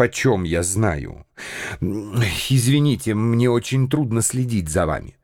почем я знаю? Извините, мне очень трудно следить за вами.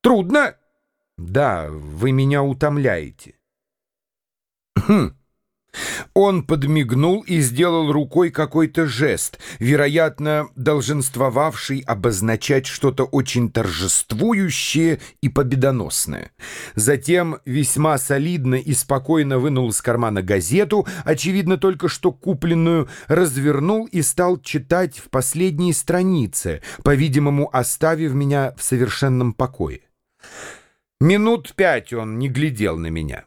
Трудно? Да, вы меня утомляете. Хм. Он подмигнул и сделал рукой какой-то жест, вероятно, долженствовавший обозначать что-то очень торжествующее и победоносное. Затем весьма солидно и спокойно вынул из кармана газету, очевидно, только что купленную, развернул и стал читать в последней странице, по-видимому, оставив меня в совершенном покое. Минут пять он не глядел на меня.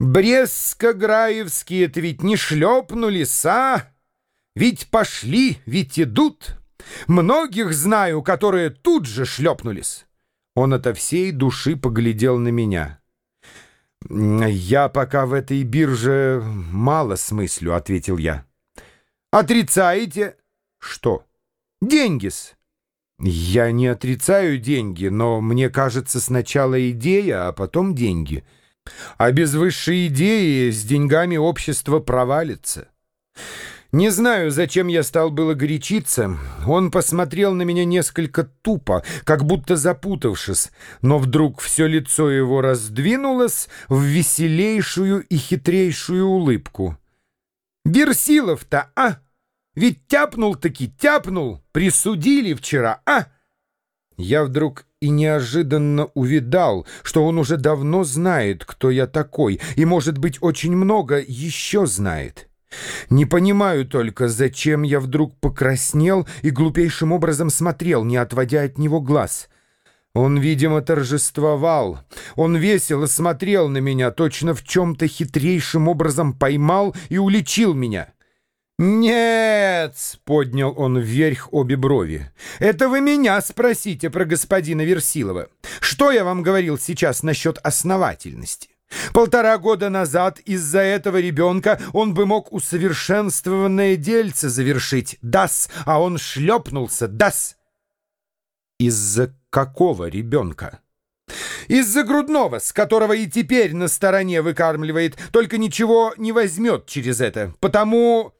Брестско-Граевские-то ведь не шлепнулись, а? Ведь пошли, ведь идут. Многих знаю, которые тут же шлепнулись. Он ото всей души поглядел на меня. «Я пока в этой бирже мало смыслю», — ответил я. «Отрицаете?» «Что?» «Деньги-с». «Я не отрицаю деньги, но мне кажется сначала идея, а потом деньги». А без высшей идеи с деньгами общество провалится. Не знаю, зачем я стал было горячиться. Он посмотрел на меня несколько тупо, как будто запутавшись, но вдруг все лицо его раздвинулось в веселейшую и хитрейшую улыбку. «Берсилов-то, а? Ведь тяпнул-таки, тяпнул, присудили вчера, а?» Я вдруг и неожиданно увидал, что он уже давно знает, кто я такой, и, может быть, очень много еще знает. Не понимаю только, зачем я вдруг покраснел и глупейшим образом смотрел, не отводя от него глаз. Он, видимо, торжествовал. Он весело смотрел на меня, точно в чем-то хитрейшим образом поймал и уличил меня. «Нет!» — поднял он вверх обе брови. «Это вы меня спросите про господина Версилова. Что я вам говорил сейчас насчет основательности? Полтора года назад из-за этого ребенка он бы мог усовершенствованное дельце завершить. Дас, а он шлепнулся. Дас!» «Из-за какого ребенка?» Из-за грудного, с которого и теперь на стороне выкармливает, только ничего не возьмет через это. Потому...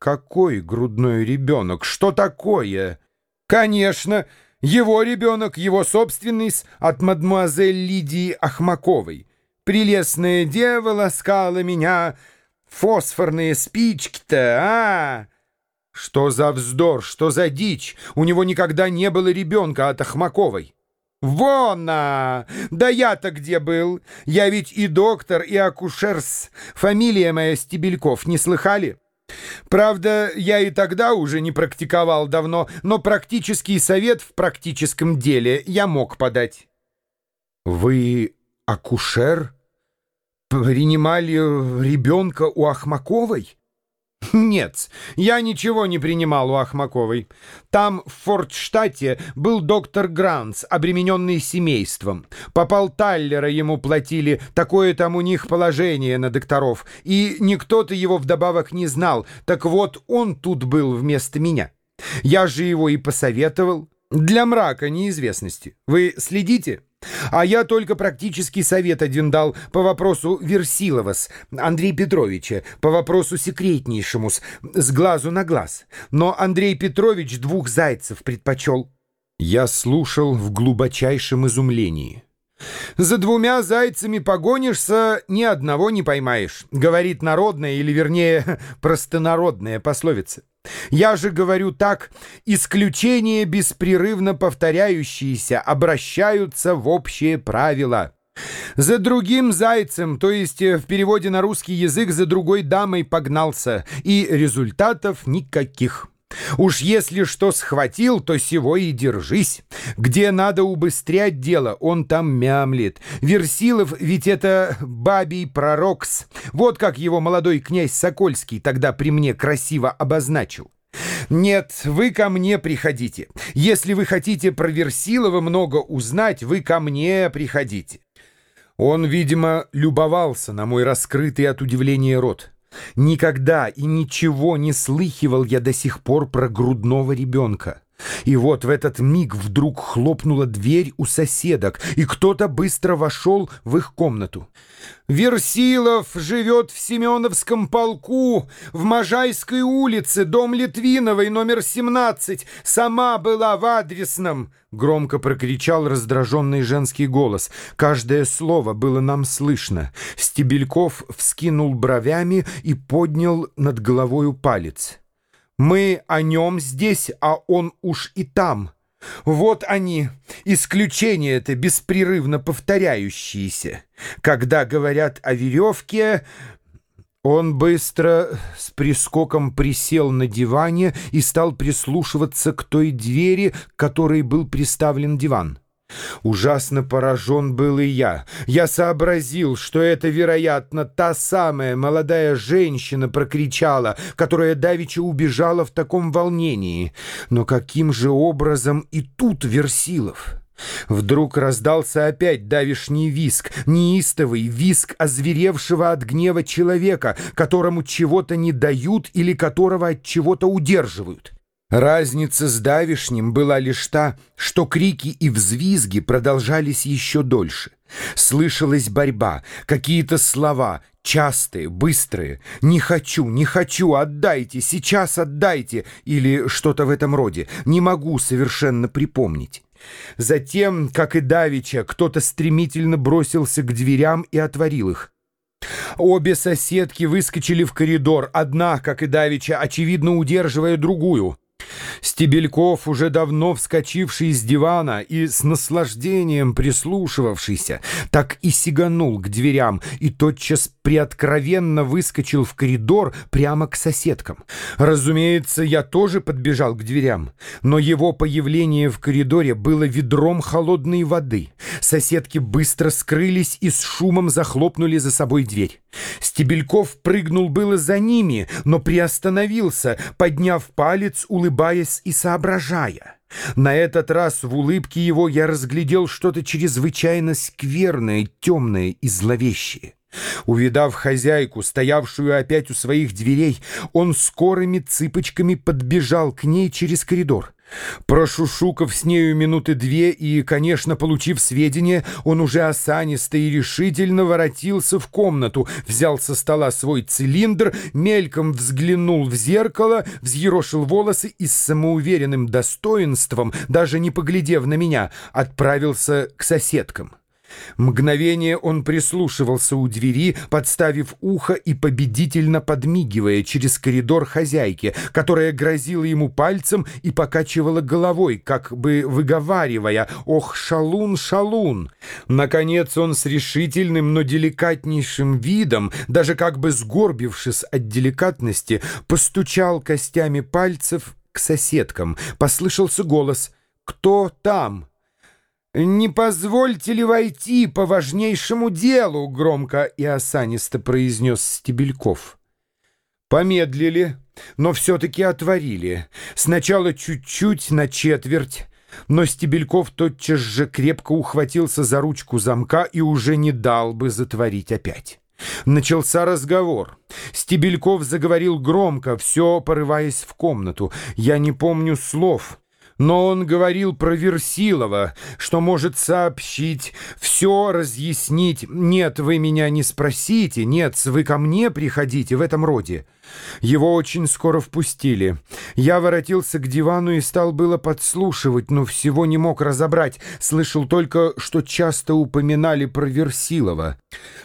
Какой грудной ребенок? Что такое? Конечно, его ребенок, его собственный, от мадмуазель Лидии Ахмаковой. Прелестная дева ласкала меня, фосфорные спички-то, а? Что за вздор, что за дичь? У него никогда не было ребенка от Ахмаковой. «Вон, а! Да я-то где был? Я ведь и доктор, и акушерс. Фамилия моя Стебельков, не слыхали?» Правда, я и тогда уже не практиковал давно, но практический совет в практическом деле я мог подать. Вы акушер? Принимали ребенка у Ахмаковой? Нет, я ничего не принимал у Ахмаковой. Там, в Фортштате, был доктор Гранц, обремененный семейством. Попал Таллера ему платили, такое там у них положение на докторов. И никто-то его вдобавок не знал, так вот он тут был вместо меня. Я же его и посоветовал. Для мрака неизвестности. Вы следите?» А я только практический совет один дал по вопросу Версиловас, Андрея Петровича, по вопросу секретнейшему, с, глазу на глаз. Но Андрей Петрович двух зайцев предпочел. Я слушал в глубочайшем изумлении. «За двумя зайцами погонишься, ни одного не поймаешь», говорит народная, или вернее, простонародная пословица. Я же говорю так, исключения, беспрерывно повторяющиеся, обращаются в общее правило. За другим зайцем, то есть э, в переводе на русский язык за другой дамой погнался, и результатов никаких. Уж если что схватил, то сего и держись. Где надо убыстрять дело, он там мямлет. Версилов ведь это бабий пророкс. Вот как его молодой князь Сокольский тогда при мне красиво обозначил. «Нет, вы ко мне приходите. Если вы хотите про Версилова много узнать, вы ко мне приходите». Он, видимо, любовался на мой раскрытый от удивления рот. Никогда и ничего не слыхивал я до сих пор про грудного ребенка. И вот в этот миг вдруг хлопнула дверь у соседок, и кто-то быстро вошел в их комнату. «Версилов живет в Семеновском полку, в Можайской улице, дом Литвиновой, номер 17. Сама была в адресном!» — громко прокричал раздраженный женский голос. Каждое слово было нам слышно. Стебельков вскинул бровями и поднял над головою палец. Мы о нем здесь, а он уж и там. Вот они, исключения это беспрерывно повторяющиеся. Когда говорят о веревке, он быстро с прискоком присел на диване и стал прислушиваться к той двери, к которой был приставлен диван. Ужасно поражен был и я. Я сообразил, что это, вероятно, та самая молодая женщина прокричала, которая давеча убежала в таком волнении. Но каким же образом и тут Версилов? Вдруг раздался опять давишний виск, неистовый виск озверевшего от гнева человека, которому чего-то не дают или которого от чего-то удерживают. Разница с давишним была лишь та, что крики и взвизги продолжались еще дольше. Слышалась борьба, какие-то слова, частые, быстрые. «Не хочу, не хочу, отдайте, сейчас отдайте!» или что-то в этом роде. Не могу совершенно припомнить. Затем, как и Давича, кто-то стремительно бросился к дверям и отворил их. Обе соседки выскочили в коридор, одна, как и Давича, очевидно удерживая другую. Стебельков, уже давно вскочивший с дивана и с наслаждением прислушивавшийся, так и сиганул к дверям и тотчас приоткровенно выскочил в коридор прямо к соседкам. Разумеется, я тоже подбежал к дверям, но его появление в коридоре было ведром холодной воды. Соседки быстро скрылись и с шумом захлопнули за собой дверь. Стебельков прыгнул было за ними, но приостановился, подняв палец, улыбаясь и соображая. На этот раз в улыбке его я разглядел что-то чрезвычайно скверное, темное и зловещее. Увидав хозяйку, стоявшую опять у своих дверей, он скорыми цыпочками подбежал к ней через коридор. Прошушукав с нею минуты две и, конечно, получив сведения, он уже осанисто и решительно воротился в комнату, взял со стола свой цилиндр, мельком взглянул в зеркало, взъерошил волосы и с самоуверенным достоинством, даже не поглядев на меня, отправился к соседкам. Мгновение он прислушивался у двери, подставив ухо и победительно подмигивая через коридор хозяйки, которая грозила ему пальцем и покачивала головой, как бы выговаривая «Ох, шалун, шалун!». Наконец он с решительным, но деликатнейшим видом, даже как бы сгорбившись от деликатности, постучал костями пальцев к соседкам. Послышался голос «Кто там?» «Не позвольте ли войти по важнейшему делу?» — громко и осанисто произнес Стебельков. Помедлили, но все-таки отворили. Сначала чуть-чуть на четверть, но Стебельков тотчас же крепко ухватился за ручку замка и уже не дал бы затворить опять. Начался разговор. Стебельков заговорил громко, все порываясь в комнату. Я не помню слов — но он говорил про Версилова, что может сообщить, все разъяснить. Нет, вы меня не спросите, нет, вы ко мне приходите в этом роде. Его очень скоро впустили. Я воротился к дивану и стал было подслушивать, но всего не мог разобрать. Слышал только, что часто упоминали про Версилова.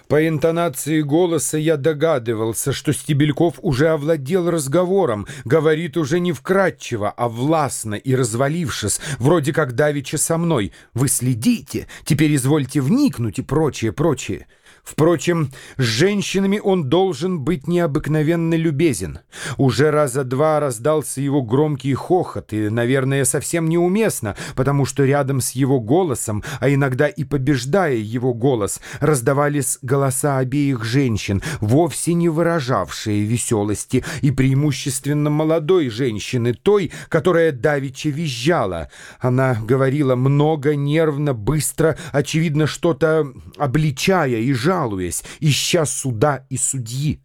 По интонации голоса я догадывался, что Стебельков уже овладел разговором, говорит уже не вкратчиво, а властно и развалившись, вроде как давеча со мной. «Вы следите, теперь извольте вникнуть» и прочее, прочее. Впрочем, с женщинами он должен быть необыкновенно любезен. Уже раза два раздался его громкий хохот, и, наверное, совсем неуместно, потому что рядом с его голосом, а иногда и побеждая его голос, раздавались голоса обеих женщин, вовсе не выражавшие веселости, и преимущественно молодой женщины, той, которая давеча визжала. Она говорила много, нервно, быстро, очевидно, что-то обличая и жалуясь, ища суда и судьи.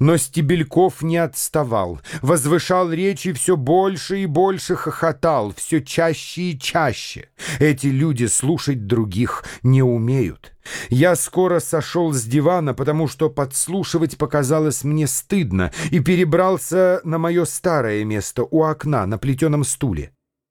Но Стебельков не отставал, возвышал речи все больше и больше хохотал, все чаще и чаще. Эти люди слушать других не умеют. Я скоро сошел с дивана, потому что подслушивать показалось мне стыдно, и перебрался на мое старое место у окна на плетеном стуле.